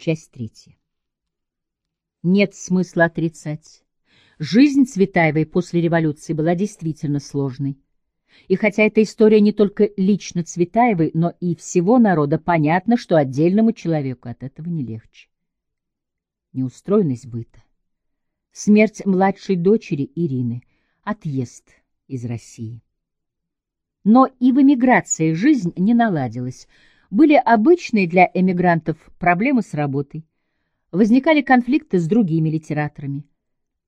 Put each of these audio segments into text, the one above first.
Часть третья. Нет смысла отрицать. Жизнь Цветаевой после революции была действительно сложной. И хотя эта история не только лично Цветаевой, но и всего народа, понятно, что отдельному человеку от этого не легче. Неустроенность быта, смерть младшей дочери Ирины, отъезд из России. Но и в эмиграции жизнь не наладилась. Были обычные для эмигрантов проблемы с работой. Возникали конфликты с другими литераторами.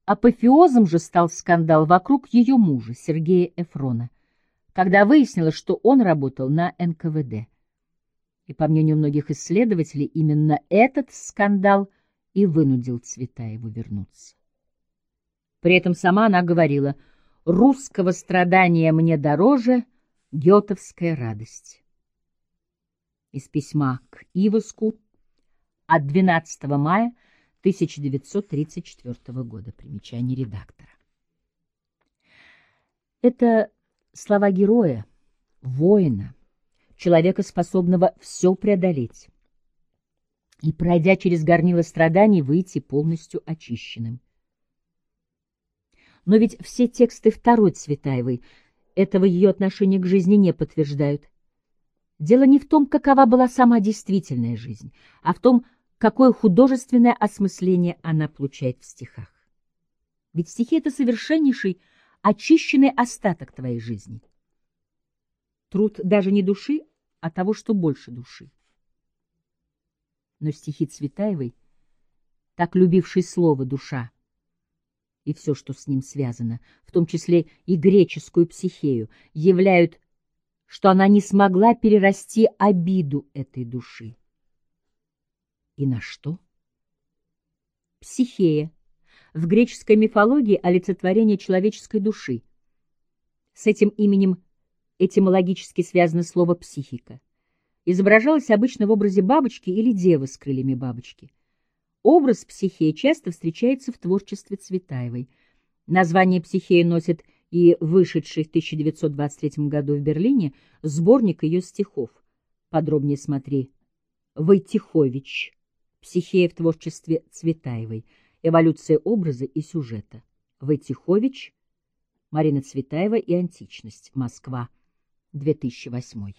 Апофеозом же стал скандал вокруг ее мужа, Сергея Эфрона, когда выяснилось, что он работал на НКВД. И, по мнению многих исследователей, именно этот скандал и вынудил Цветаеву вернуться. При этом сама она говорила, «Русского страдания мне дороже, Гетовская радость. Из письма к Ивоску от 12 мая 1934 года. Примечание редактора. Это слова героя, воина, человека, способного все преодолеть и, пройдя через горнило страданий, выйти полностью очищенным. Но ведь все тексты второй Цветаевой этого ее отношения к жизни не подтверждают. Дело не в том, какова была сама действительная жизнь, а в том, какое художественное осмысление она получает в стихах. Ведь стихи — это совершеннейший, очищенный остаток твоей жизни. Труд даже не души, а того, что больше души. Но стихи Цветаевой, так любившей слово «душа», и все, что с ним связано, в том числе и греческую психею, являют, что она не смогла перерасти обиду этой души. И на что? Психея. В греческой мифологии олицетворение человеческой души. С этим именем этимологически связано слово «психика». Изображалось обычно в образе бабочки или девы с крыльями бабочки – Образ психеи часто встречается в творчестве Цветаевой. Название психеи носит и вышедший в 1923 году в Берлине сборник ее стихов. Подробнее смотри. Войтихович. Психея в творчестве Цветаевой. Эволюция образа и сюжета. Войтихович. Марина Цветаева и античность. Москва. 2008.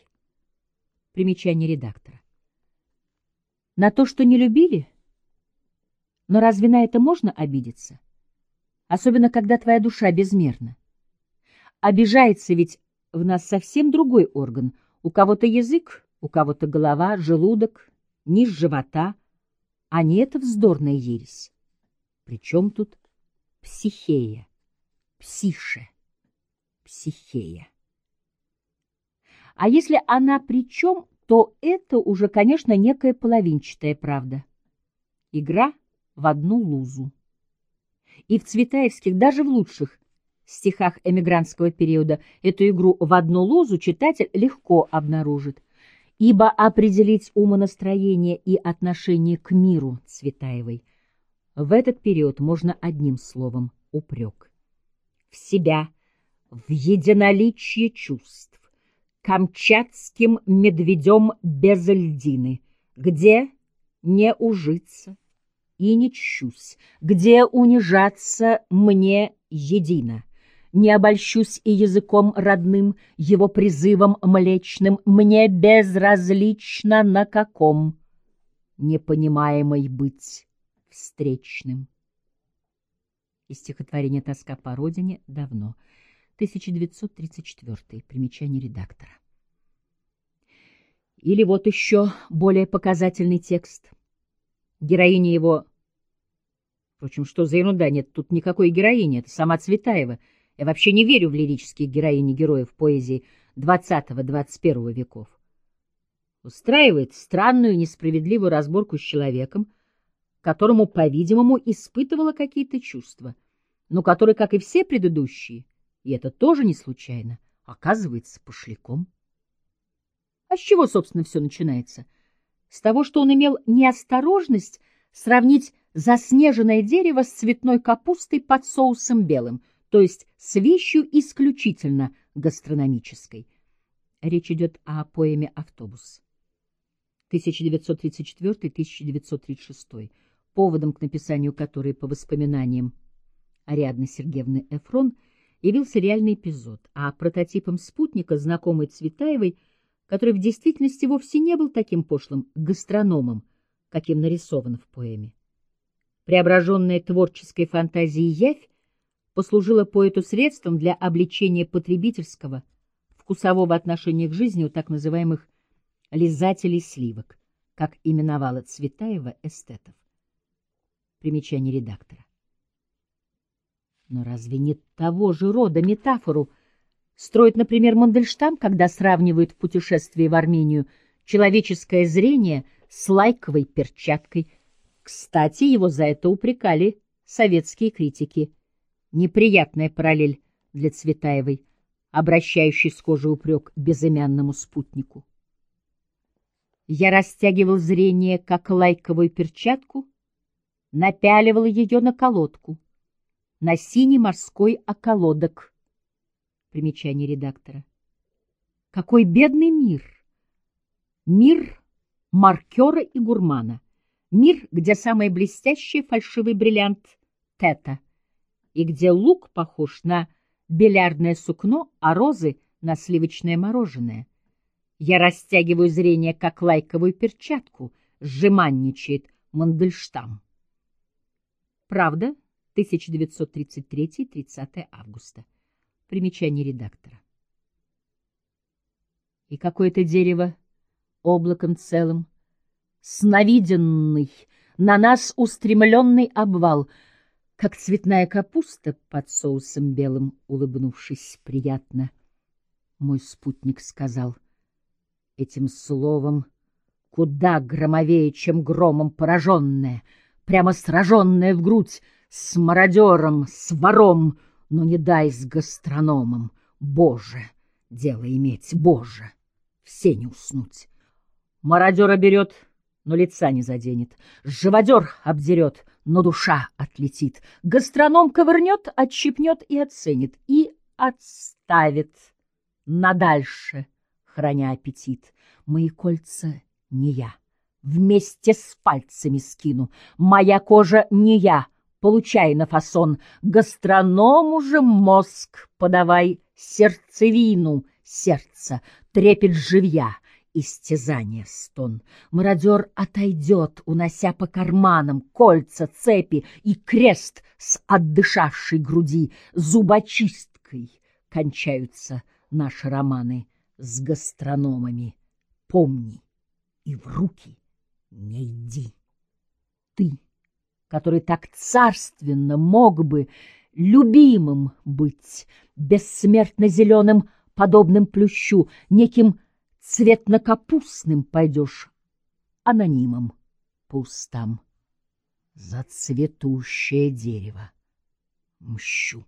Примечание редактора. На то, что не любили, но разве на это можно обидеться? Особенно, когда твоя душа безмерна. Обижается ведь в нас совсем другой орган. У кого-то язык, у кого-то голова, желудок, низ живота. А не это вздорная ересь. Причем тут психея, псише, психея? А если она при чем, то это уже, конечно, некая половинчатая правда. Игра — в одну лузу. И в Цветаевских, даже в лучших стихах эмигрантского периода, эту игру в одну лузу читатель легко обнаружит, ибо определить умонастроение и отношение к миру Цветаевой в этот период можно одним словом — упрек. В себя, в единоличие чувств, камчатским медведем без льдины, где не ужиться, и не чщусь, где унижаться мне едино. Не обольщусь и языком родным, его призывом млечным, мне безразлично на каком непонимаемой быть встречным. Из стихотворения «Тоска по родине» давно, 1934, примечание редактора. Или вот еще более показательный текст — Героиня его... Впрочем, что за ерунда? Нет, тут никакой героини, это сама Цветаева. Я вообще не верю в лирические героини героев поэзии XX-XXI веков. Устраивает странную несправедливую разборку с человеком, которому, по-видимому, испытывала какие-то чувства, но который, как и все предыдущие, и это тоже не случайно, оказывается пошляком. А с чего, собственно, все начинается? — с того, что он имел неосторожность сравнить заснеженное дерево с цветной капустой под соусом белым, то есть с вещью исключительно гастрономической. Речь идет о поэме «Автобус». 1934-1936, поводом к написанию которой, по воспоминаниям Ариадны Сергеевны Эфрон, явился реальный эпизод, а прототипом спутника, знакомый Цветаевой, который в действительности вовсе не был таким пошлым гастрономом, каким нарисован в поэме. Преображенная творческой фантазией явь послужила поэту средством для обличения потребительского, вкусового отношения к жизни у так называемых «лизателей сливок», как именовала Цветаева эстетов. Примечание редактора. Но разве не того же рода метафору строит, например, Мандельштам, когда сравнивает в путешествии в Армению человеческое зрение с лайковой перчаткой? Кстати, его за это упрекали советские критики. Неприятная параллель для Цветаевой, обращающей с кожи упрек безымянному спутнику. Я растягивал зрение, как лайковую перчатку, напяливал ее на колодку на синий морской околодок. Примечание редактора. Какой бедный мир! Мир маркера и гурмана. Мир, где самый блестящий фальшивый бриллиант — тета, и где лук похож на бильярдное сукно, а розы — на сливочное мороженое. Я растягиваю зрение, как лайковую перчатку, сжиманничает Мандельштам. Правда? 1933-30 августа. Примечание редактора. И какое-то дерево облаком целым, сновиденный, на нас устремленный обвал, как цветная капуста под соусом белым, улыбнувшись приятно, мой спутник сказал этим словом, куда громовее, чем громом пораженная, прямо сраженная в грудь, с мародером, с вором, но не дай с гастрономом. Боже, дело иметь, Боже, все не уснуть. Мародера берет, но лица не заденет. Живодер обдерет, но душа отлетит. Гастроном ковырнет, отщипнет и оценит. И отставит надальше, храня аппетит. Мои кольца не я, вместе с пальцами скину. Моя кожа не я, получай на фасон. Гастроному же мозг подавай сердцевину, сердца, трепет живья, истязание стон. Мародер отойдет, унося по карманам кольца, цепи и крест с отдышавшей груди. Зубочисткой кончаются наши романы с гастрономами. Помни и в руки не иди. Ты который так царственно мог бы любимым быть, бессмертно зеленым, подобным плющу, неким цветно-капустным пойдешь анонимом по устам. За цветущее дерево мщу.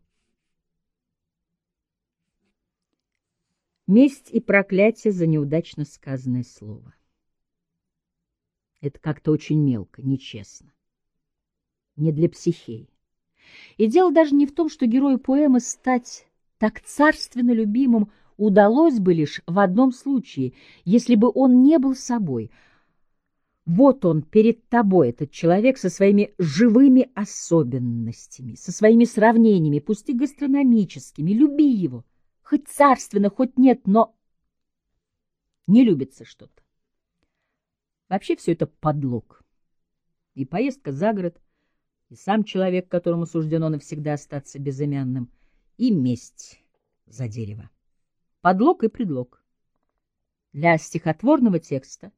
Месть и проклятие за неудачно сказанное слово. Это как-то очень мелко, нечестно не для психей. И дело даже не в том, что герою поэмы стать так царственно любимым удалось бы лишь в одном случае, если бы он не был собой. Вот он перед тобой, этот человек, со своими живыми особенностями, со своими сравнениями, пусть и гастрономическими. Люби его, хоть царственно, хоть нет, но не любится что-то. Вообще все это подлог. И поездка за город, и сам человек, которому суждено навсегда остаться безымянным, и месть за дерево. Подлог и предлог. Для стихотворного текста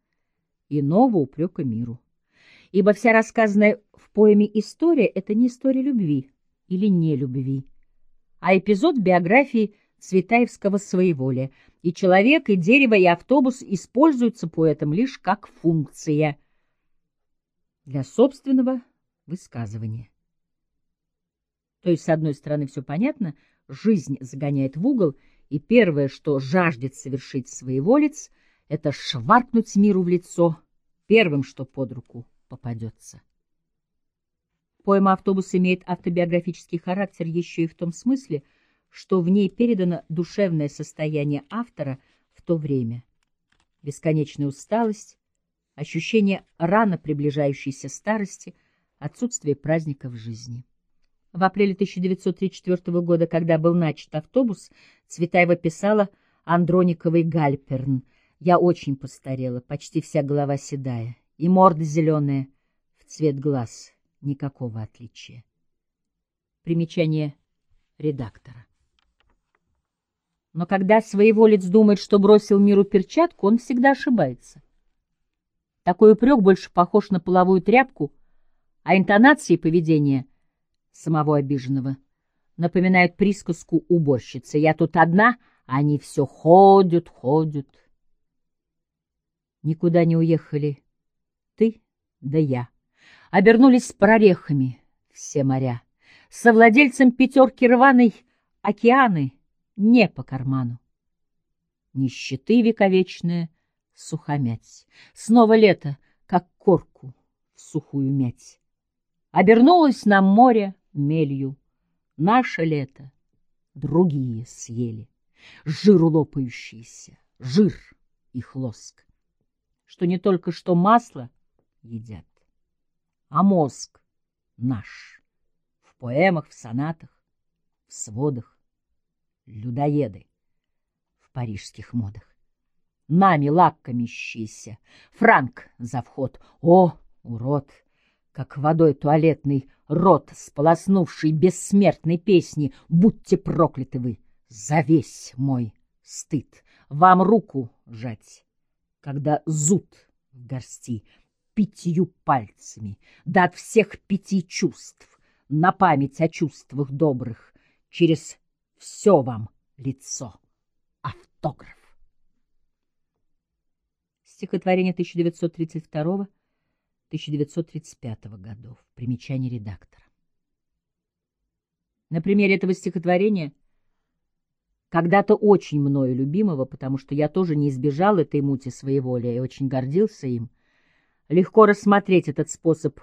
и нового упрека миру. Ибо вся рассказанная в поэме история — это не история любви или не любви, а эпизод биографии Цветаевского своеволия, и человек, и дерево, и автобус используются поэтом лишь как функция для собственного высказывание. То есть, с одной стороны, все понятно, жизнь загоняет в угол, и первое, что жаждет совершить своеволец, это шваркнуть миру в лицо первым, что под руку попадется. Поэма «Автобус» имеет автобиографический характер еще и в том смысле, что в ней передано душевное состояние автора в то время. Бесконечная усталость, ощущение рано приближающейся старости, отсутствие праздника в жизни. В апреле 1934 года, когда был начат автобус, Цветаева писала Андрониковой Гальперн. «Я очень постарела, почти вся голова седая, и морда зеленая, в цвет глаз, никакого отличия». Примечание редактора. Но когда своеволец думает, что бросил миру перчатку, он всегда ошибается. Такой упрек больше похож на половую тряпку, а интонации поведения самого обиженного напоминают присказку уборщицы. «Я тут одна, а они все ходят, ходят». Никуда не уехали ты да я. Обернулись прорехами все моря. Совладельцем пятерки рваной океаны не по карману. Нищеты вековечная — сухомять. Снова лето, как корку в сухую мять. Обернулось нам море мелью. Наше лето другие съели. Жир лопающийся, жир и хлоск. Что не только что масло едят, а мозг наш. В поэмах, в сонатах, в сводах. Людоеды в парижских модах нами лакомящийся. Франк за вход. О, урод! Как водой туалетный рот, сполоснувший бессмертной песни, будьте прокляты вы за весь мой стыд. Вам руку жать, когда зуд в горсти, пятью пальцами, да от всех пяти чувств, на память о чувствах добрых, через все вам лицо. Автограф. Стихотворение 1932-1935 годов. Примечание редактора. На примере этого стихотворения, когда-то очень мною любимого, потому что я тоже не избежал этой мути своеволия и очень гордился им, легко рассмотреть этот способ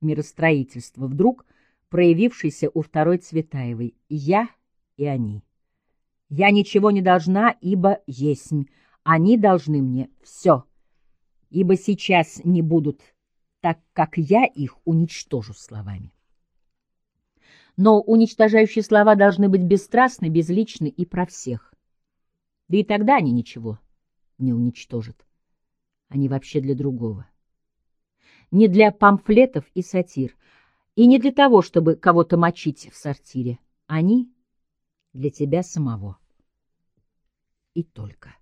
миростроительства, вдруг проявившийся у второй Цветаевой «Я и они». «Я ничего не должна, ибо есмь, они должны мне все, ибо сейчас не будут, так как я их уничтожу словами. Но уничтожающие слова должны быть бесстрастны, безличны и про всех. Да и тогда они ничего не уничтожат. Они вообще для другого. Не для памфлетов и сатир, и не для того, чтобы кого-то мочить в сортире. Они для тебя самого. И только.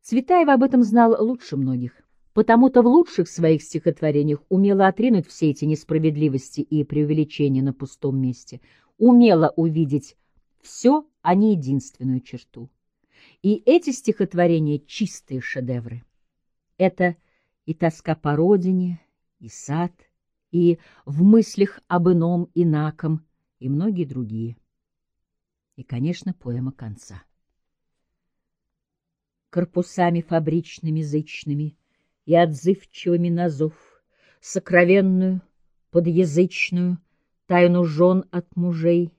Цветаев об этом знал лучше многих, потому-то в лучших своих стихотворениях умело отринуть все эти несправедливости и преувеличения на пустом месте, умело увидеть все, а не единственную черту. И эти стихотворения — чистые шедевры. Это и тоска по родине, и сад, и в мыслях об ином инаком, и многие другие. И, конечно, поэма конца корпусами фабричными зычными и отзывчивыми на зов, сокровенную, подъязычную, тайну жен от мужей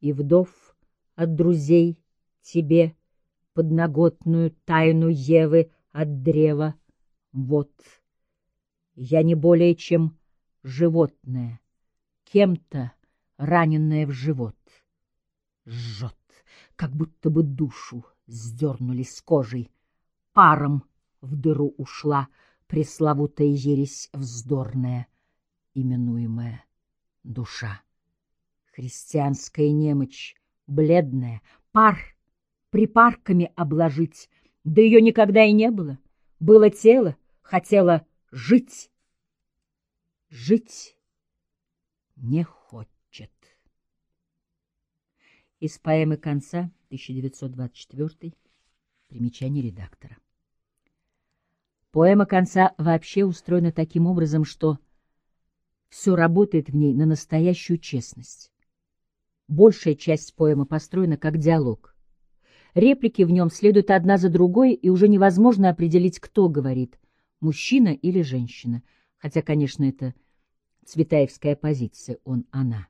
и вдов от друзей тебе, подноготную тайну Евы от древа. Вот, я не более чем животное, кем-то раненное в живот. Жжет, как будто бы душу сдернули с кожей, паром в дыру ушла пресловутая ересь вздорная, именуемая душа. Христианская немочь, бледная, пар припарками обложить, да ее никогда и не было. Было тело, хотела жить. Жить не хочет. Из поэмы конца 1924 Примечание редактора. Поэма конца вообще устроена таким образом, что все работает в ней на настоящую честность. Большая часть поэмы построена как диалог. Реплики в нем следуют одна за другой, и уже невозможно определить, кто говорит, мужчина или женщина, хотя, конечно, это цветаевская позиция, он, она.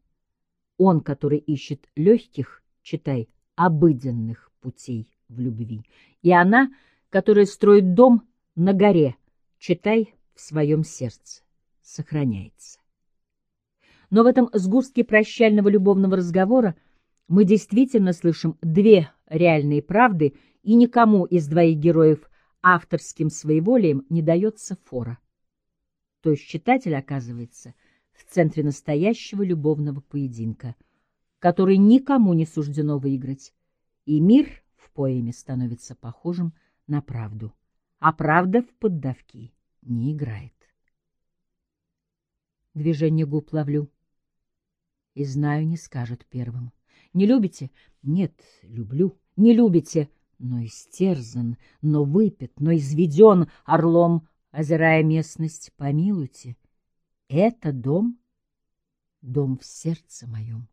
Он, который ищет легких, читай, обыденных путей в любви, и она, которая строит дом на горе, читай в своем сердце, сохраняется. Но в этом сгустке прощального любовного разговора мы действительно слышим две реальные правды, и никому из двоих героев авторским своеволием не дается фора. То есть читатель оказывается в центре настоящего любовного поединка, который никому не суждено выиграть, и мир в поэме становится похожим на правду, а правда в поддавки не играет. Движение губ ловлю. И знаю, не скажет первым. Не любите? Нет, люблю. Не любите? Но истерзан, но выпит, но изведен орлом, озирая местность. Помилуйте, это дом, дом в сердце моем.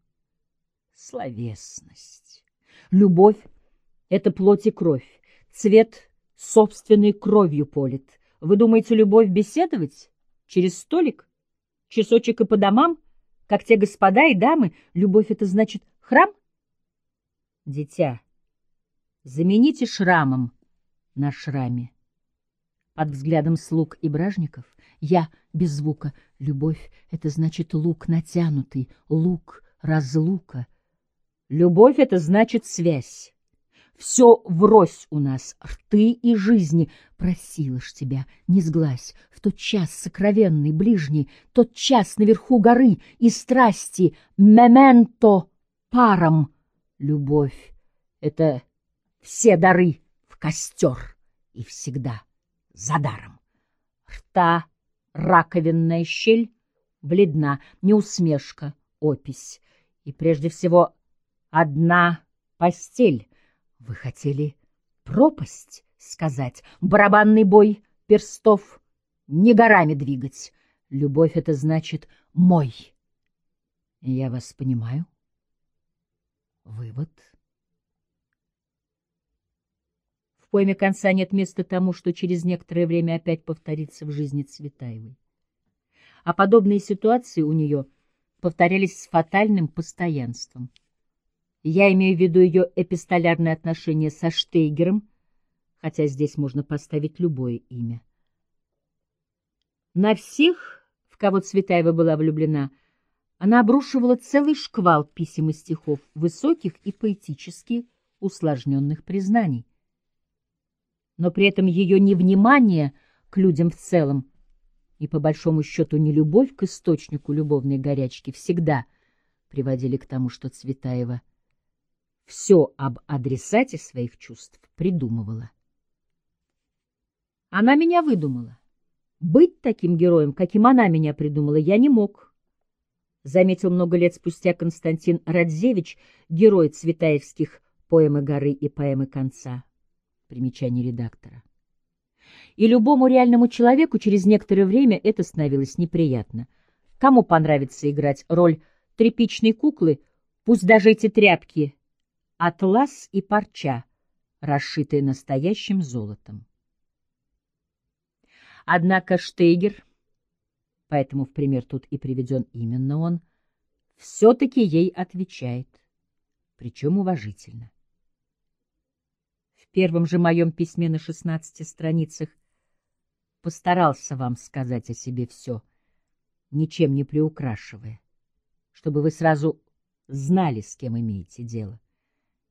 Словесность. Любовь — это плоть и кровь, цвет собственной кровью полит. Вы думаете, любовь беседовать? Через столик? Часочек и по домам? Как те господа и дамы, любовь — это значит храм? Дитя, замените шрамом на шраме. Под взглядом слуг и бражников я без звука. Любовь — это значит лук натянутый, лук разлука. Любовь — это значит связь. Все врозь у нас, рты и жизни. Просила ж тебя, не сглазь, в тот час сокровенный, ближний, тот час наверху горы и страсти, мементо паром. Любовь — это все дары в костер и всегда за даром. Рта раковинная щель, бледна, не усмешка, опись. И прежде всего одна постель — вы хотели пропасть сказать, барабанный бой перстов, не горами двигать. Любовь — это значит «мой». Я вас понимаю. Вывод. В поэме конца нет места тому, что через некоторое время опять повторится в жизни Цветаевой. А подобные ситуации у нее повторялись с фатальным постоянством — я имею в виду ее эпистолярное отношение со Штейгером, хотя здесь можно поставить любое имя. На всех, в кого Цветаева была влюблена, она обрушивала целый шквал писем и стихов, высоких и поэтически усложненных признаний. Но при этом ее невнимание к людям в целом и, по большому счету, нелюбовь к источнику любовной горячки всегда приводили к тому, что Цветаева — все об адресате своих чувств придумывала. Она меня выдумала. Быть таким героем, каким она меня придумала, я не мог. Заметил много лет спустя Константин Радзевич, герой цветаевских поэмы «Горы» и поэмы «Конца». Примечание редактора. И любому реальному человеку через некоторое время это становилось неприятно. Кому понравится играть роль тряпичной куклы, пусть даже эти тряпки атлас и парча, расшитые настоящим золотом. Однако Штейгер, поэтому в пример тут и приведен именно он, все-таки ей отвечает, причем уважительно. В первом же моем письме на шестнадцати страницах постарался вам сказать о себе все, ничем не приукрашивая, чтобы вы сразу знали, с кем имеете дело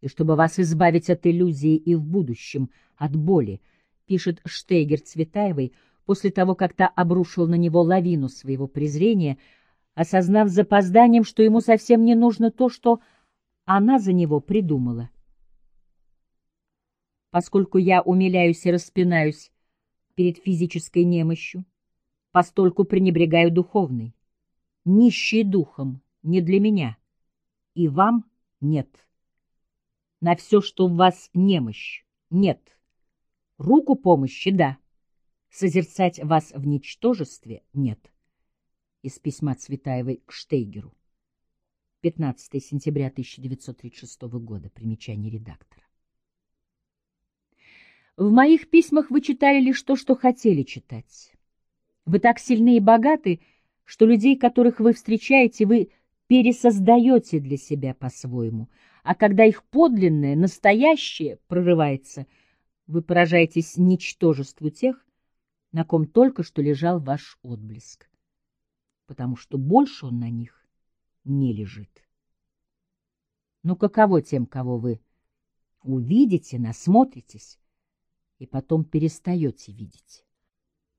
и чтобы вас избавить от иллюзии и в будущем, от боли, пишет Штейгер Цветаевой после того, как та обрушил на него лавину своего презрения, осознав запозданием, что ему совсем не нужно то, что она за него придумала. Поскольку я умиляюсь и распинаюсь перед физической немощью, постольку пренебрегаю духовной. Нищий духом не для меня, и вам нет на все, что в вас немощь. Нет. Руку помощи — да. Созерцать вас в ничтожестве — нет. Из письма Цветаевой к Штейгеру. 15 сентября 1936 года. Примечание редактора. В моих письмах вы читали лишь то, что хотели читать. Вы так сильны и богаты, что людей, которых вы встречаете, вы пересоздаете для себя по-своему — а когда их подлинное, настоящее прорывается, вы поражаетесь ничтожеству тех, на ком только что лежал ваш отблеск, потому что больше он на них не лежит. Ну каково тем, кого вы увидите, насмотритесь и потом перестаете видеть?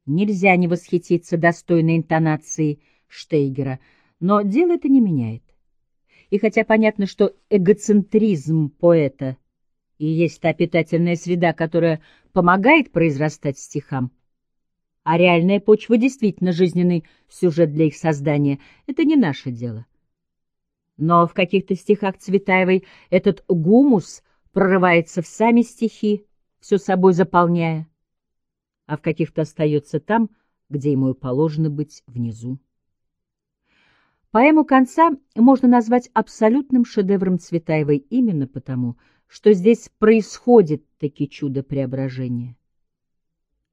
Нельзя не восхититься достойной интонацией Штейгера, но дело это не меняет. И хотя понятно, что эгоцентризм поэта и есть та питательная среда, которая помогает произрастать стихам, а реальная почва действительно жизненный сюжет для их создания, это не наше дело. Но в каких-то стихах Цветаевой этот гумус прорывается в сами стихи, все собой заполняя, а в каких-то остается там, где ему и положено быть внизу. Поэму конца можно назвать абсолютным шедевром Цветаевой именно потому, что здесь происходит таки чудо преображения.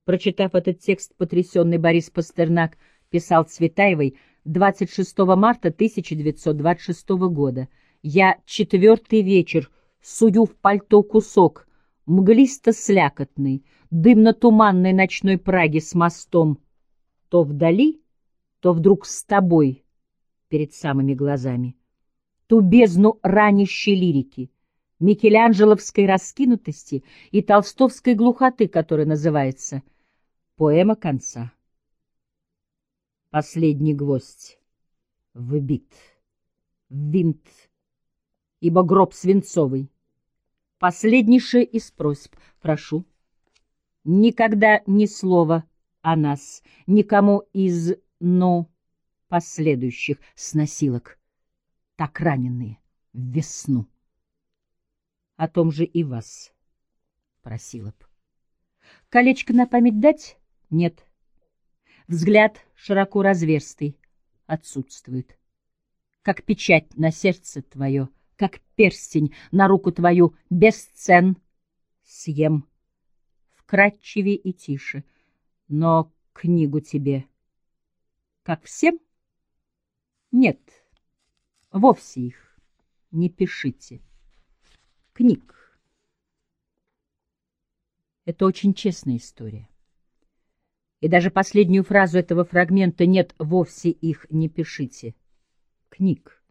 Прочитав этот текст, потрясенный Борис Пастернак писал Цветаевой 26 марта 1926 года. «Я четвертый вечер сую в пальто кусок, мглисто-слякотный, дымно-туманной ночной Праги с мостом. То вдали, то вдруг с тобой» перед самыми глазами. Ту бездну ранящей лирики, микеланджеловской раскинутости и толстовской глухоты, которая называется «Поэма конца». Последний гвоздь вбит, винт, ибо гроб свинцовый. Последнейшее из просьб, прошу, никогда ни слова о нас, никому из «но» последующих сносилок, так раненые в весну. О том же и вас просила б. Колечко на память дать? Нет. Взгляд широко разверстый отсутствует. Как печать на сердце твое, как перстень на руку твою, без цен съем. Вкратчивее и тише, но книгу тебе, как всем, нет, вовсе их не пишите. Книг. Это очень честная история. И даже последнюю фразу этого фрагмента «нет, вовсе их не пишите». Книг.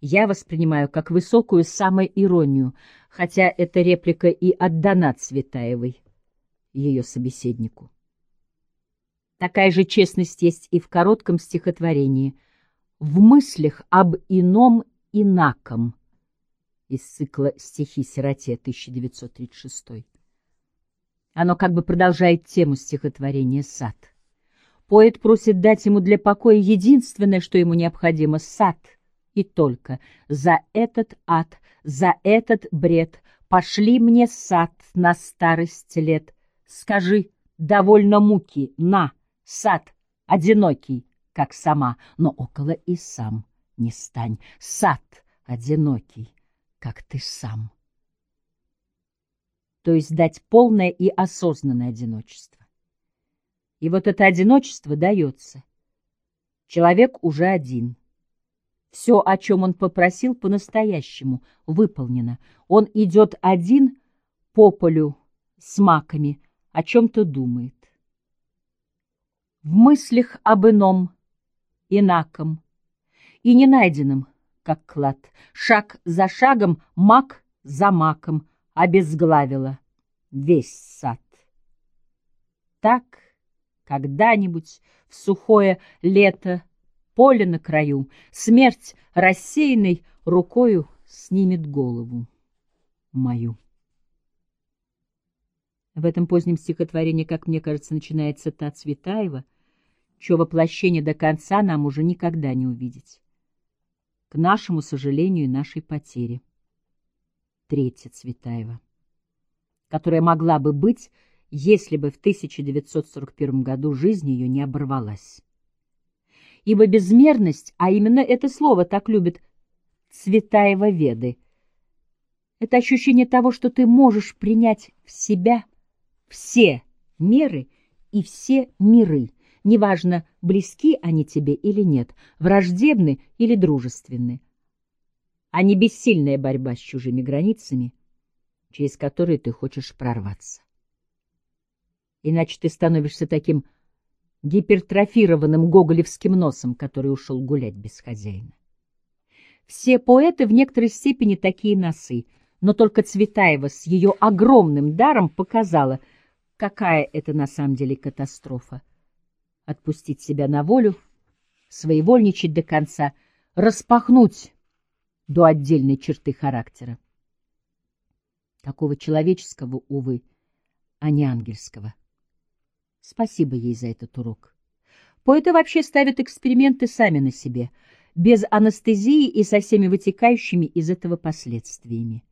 Я воспринимаю как высокую самоиронию, хотя эта реплика и отдана Цветаевой, ее собеседнику. Такая же честность есть и в коротком стихотворении — в мыслях об ином инаком из цикла «Стихи сироте» 1936. Оно как бы продолжает тему стихотворения «Сад». Поэт просит дать ему для покоя единственное, что ему необходимо — сад. И только за этот ад, за этот бред пошли мне сад на старость лет. Скажи, довольно муки, на, сад, одинокий, как сама, но около и сам не стань. Сад одинокий, как ты сам. То есть дать полное и осознанное одиночество. И вот это одиночество дается. Человек уже один. Все, о чем он попросил, по-настоящему выполнено. Он идет один по полю с маками, о чем-то думает. В мыслях об ином инаком и не найденным, как клад. Шаг за шагом, мак за маком обезглавила весь сад. Так когда-нибудь в сухое лето поле на краю смерть рассеянной рукою снимет голову мою. В этом позднем стихотворении, как мне кажется, начинается та Цветаева — чье воплощение до конца нам уже никогда не увидеть. К нашему сожалению и нашей потере. Третья Цветаева, которая могла бы быть, если бы в 1941 году жизнь ее не оборвалась. Ибо безмерность, а именно это слово так любят Цветаева веды, это ощущение того, что ты можешь принять в себя все меры и все миры Неважно, близки они тебе или нет, враждебны или дружественны. А не бессильная борьба с чужими границами, через которые ты хочешь прорваться. Иначе ты становишься таким гипертрофированным гоголевским носом, который ушел гулять без хозяина. Все поэты в некоторой степени такие носы, но только Цветаева с ее огромным даром показала, какая это на самом деле катастрофа. Отпустить себя на волю, своевольничать до конца, распахнуть до отдельной черты характера. Такого человеческого, увы, а не ангельского. Спасибо ей за этот урок. Поэты вообще ставят эксперименты сами на себе, без анестезии и со всеми вытекающими из этого последствиями.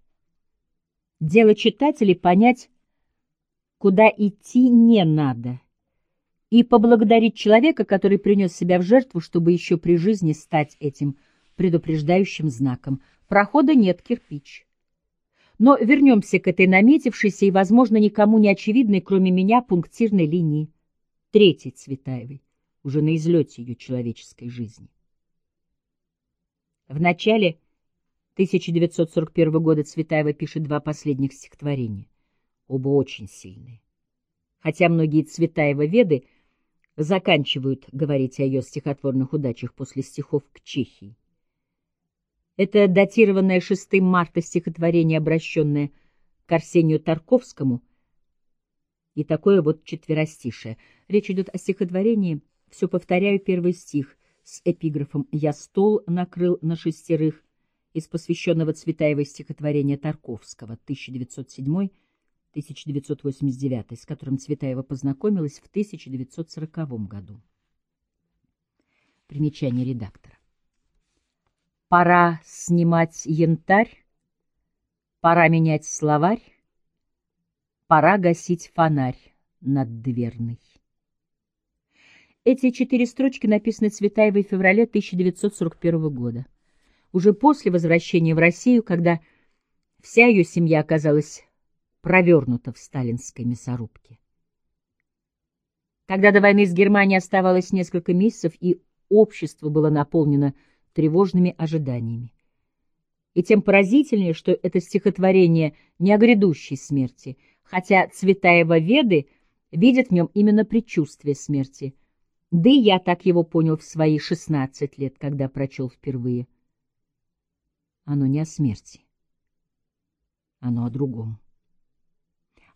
Дело читателей понять, куда идти не надо, и поблагодарить человека, который принес себя в жертву, чтобы еще при жизни стать этим предупреждающим знаком. Прохода нет, кирпич. Но вернемся к этой наметившейся и, возможно, никому не очевидной, кроме меня, пунктирной линии. Третьей Цветаевой, уже на излете ее человеческой жизни. В начале 1941 года Цветаева пишет два последних стихотворения, оба очень сильные. Хотя многие Цветаева-веды заканчивают говорить о ее стихотворных удачах после стихов к Чехии. Это датированное 6 марта стихотворение, обращенное к Арсению Тарковскому, и такое вот четверостишее. Речь идет о стихотворении, все повторяю первый стих, с эпиграфом «Я стол накрыл на шестерых» из посвященного Цветаевой стихотворения Тарковского 1907-1989, с которым Цветаева познакомилась в 1940 году. Примечание редактора. Пора снимать янтарь, пора менять словарь, пора гасить фонарь над дверной. Эти четыре строчки написаны Цветаевой в феврале 1941 года. Уже после возвращения в Россию, когда вся ее семья оказалась провернута в сталинской мясорубке. Когда до войны с Германией оставалось несколько месяцев, и общество было наполнено тревожными ожиданиями. И тем поразительнее, что это стихотворение не о грядущей смерти, хотя Цветаева Веды видят в нем именно предчувствие смерти. Да и я так его понял в свои шестнадцать лет, когда прочел впервые. Оно не о смерти. Оно о другом.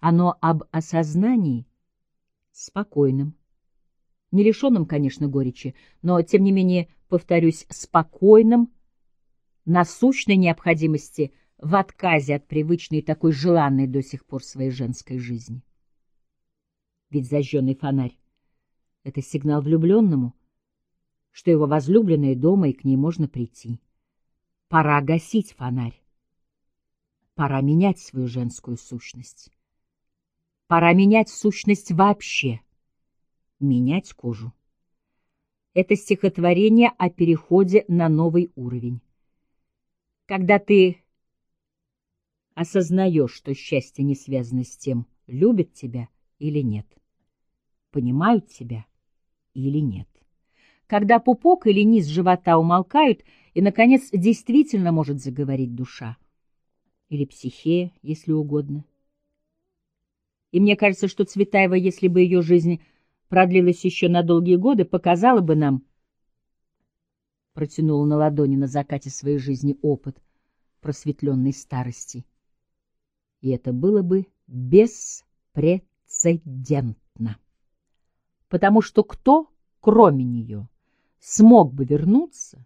Оно об осознании спокойном, не лишенном, конечно, горечи, но, тем не менее, повторюсь, спокойным, насущной необходимости в отказе от привычной такой желанной до сих пор своей женской жизни. Ведь зажженный фонарь — это сигнал влюбленному, что его возлюбленная дома и к ней можно прийти. Пора гасить фонарь. Пора менять свою женскую сущность. Пора менять сущность вообще. Менять кожу это стихотворение о переходе на новый уровень. Когда ты осознаешь, что счастье не связано с тем, любят тебя или нет, понимают тебя или нет. Когда пупок или низ живота умолкают, и, наконец, действительно может заговорить душа. Или психея, если угодно. И мне кажется, что Цветаева, если бы ее жизнь продлилась еще на долгие годы, показала бы нам, протянула на ладони на закате своей жизни опыт просветленной старости. И это было бы беспрецедентно. Потому что кто, кроме нее, смог бы вернуться,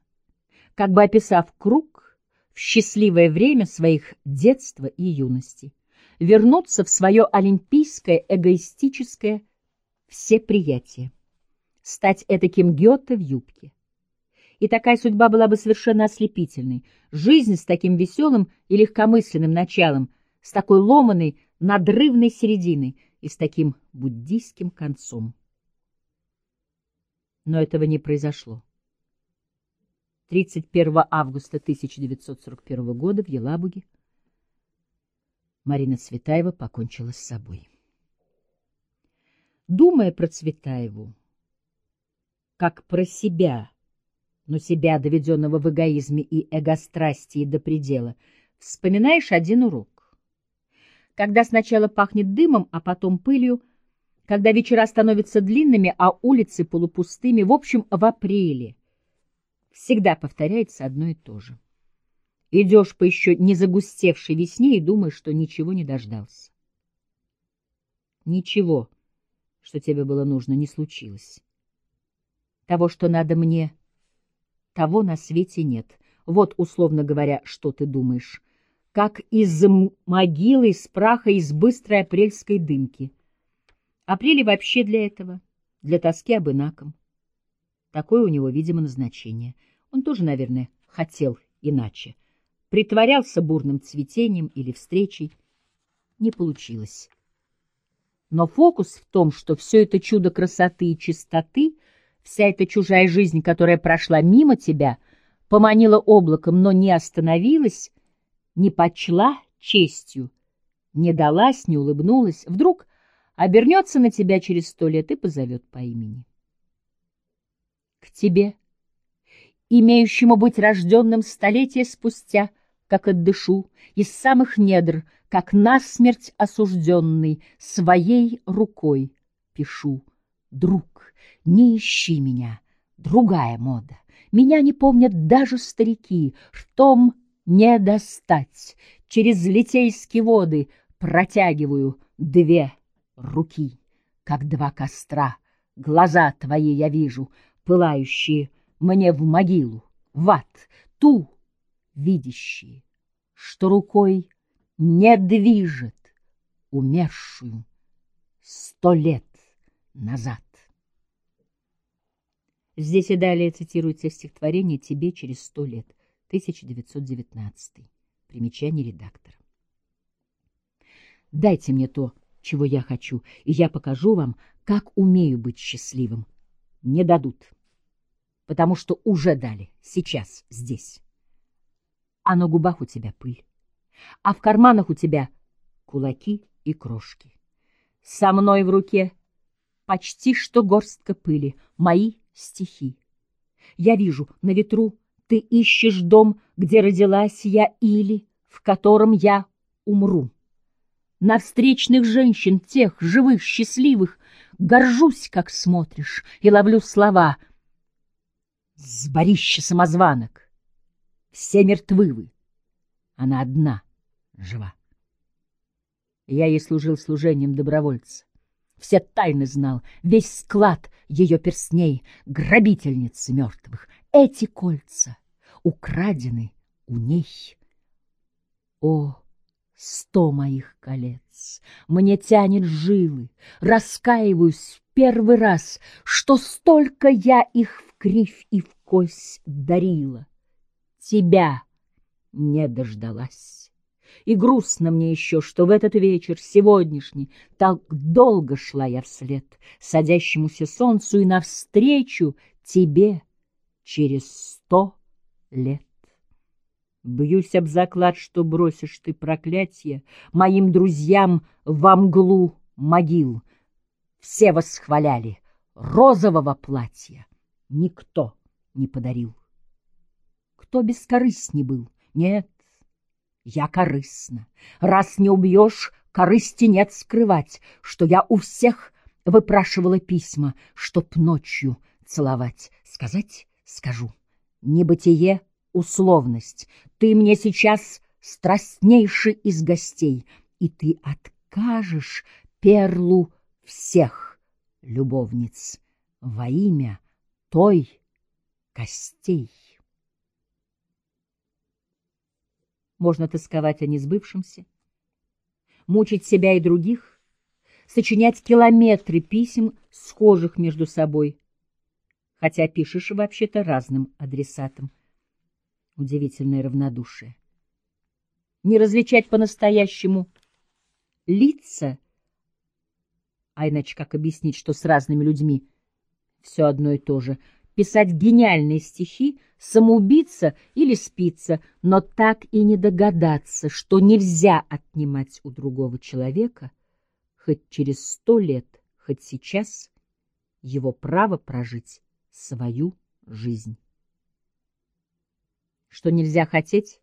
как бы описав круг в счастливое время своих детства и юности, вернуться в свое олимпийское эгоистическое все приятия, стать этаким Гёте в юбке. И такая судьба была бы совершенно ослепительной. Жизнь с таким веселым и легкомысленным началом, с такой ломаной, надрывной серединой и с таким буддийским концом. Но этого не произошло. 31 августа 1941 года в Елабуге Марина Цветаева покончила с собой. Думая про Цветаеву, как про себя, но себя, доведенного в эгоизме и эгострастии до предела, вспоминаешь один урок. Когда сначала пахнет дымом, а потом пылью, когда вечера становятся длинными, а улицы полупустыми, в общем, в апреле, всегда повторяется одно и то же. Идешь по еще не загустевшей весне и думаешь, что ничего не дождался. Ничего, что тебе было нужно, не случилось. Того, что надо мне, того на свете нет. Вот, условно говоря, что ты думаешь. Как из могилы, из праха, из быстрой апрельской дымки. Апрель вообще для этого, для тоски об инаком. Такое у него, видимо, назначение. Он тоже, наверное, хотел иначе притворялся бурным цветением или встречей. Не получилось. Но фокус в том, что все это чудо красоты и чистоты, вся эта чужая жизнь, которая прошла мимо тебя, поманила облаком, но не остановилась, не почла честью, не далась, не улыбнулась, вдруг обернется на тебя через сто лет и позовет по имени. К тебе, имеющему быть рожденным столетия спустя, — как отдышу, из самых недр, как насмерть осужденный, своей рукой пишу. Друг, не ищи меня, другая мода. Меня не помнят даже старики, ртом не достать. Через литейские воды протягиваю две руки, как два костра. Глаза твои я вижу, пылающие мне в могилу, в ад, ту, видящие, что рукой не движет умершую сто лет назад. Здесь и далее цитируется стихотворение «Тебе через сто лет», 1919. Примечание редактора. Дайте мне то, чего я хочу, и я покажу вам, как умею быть счастливым. Не дадут, потому что уже дали, сейчас, здесь а на губах у тебя пыль, а в карманах у тебя кулаки и крошки. Со мной в руке почти что горстка пыли, мои стихи. Я вижу на ветру, ты ищешь дом, где родилась я или в котором я умру. На встречных женщин, тех живых, счастливых, горжусь, как смотришь, и ловлю слова. Сборище самозванок, все мертвы вы. Она одна жива. Я ей служил служением добровольца. Все тайны знал, весь склад ее перстней, грабительницы мертвых. Эти кольца украдены у ней. О, сто моих колец! Мне тянет жилы, раскаиваюсь в первый раз, что столько я их в кривь и в кость дарила тебя не дождалась. И грустно мне еще, что в этот вечер, сегодняшний, так долго шла я вслед садящемуся солнцу и навстречу тебе через сто лет. Бьюсь об заклад, что бросишь ты проклятие моим друзьям во мглу могил. Все восхваляли розового платья, никто не подарил кто бескорыстней был. Нет, я корыстна. Раз не убьешь, корысти нет скрывать, что я у всех выпрашивала письма, чтоб ночью целовать. Сказать скажу. Небытие — условность. Ты мне сейчас страстнейший из гостей, и ты откажешь перлу всех любовниц во имя той костей. Можно тосковать о несбывшемся, мучить себя и других, сочинять километры писем, схожих между собой, хотя пишешь вообще-то разным адресатам. Удивительное равнодушие. Не различать по-настоящему лица, а иначе как объяснить, что с разными людьми все одно и то же — писать гениальные стихи, самоубиться или спиться, но так и не догадаться, что нельзя отнимать у другого человека, хоть через сто лет, хоть сейчас, его право прожить свою жизнь. Что нельзя хотеть,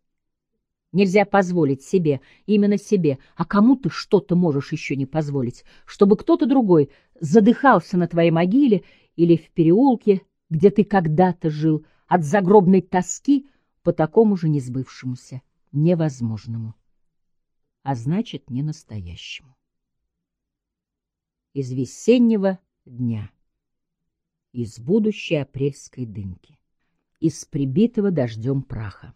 Нельзя позволить себе, именно себе, а кому ты что-то можешь еще не позволить, чтобы кто-то другой задыхался на твоей могиле или в переулке, где ты когда-то жил, от загробной тоски по такому же несбывшемуся, невозможному, а значит, не настоящему. Из весеннего дня, из будущей апрельской дымки, из прибитого дождем праха.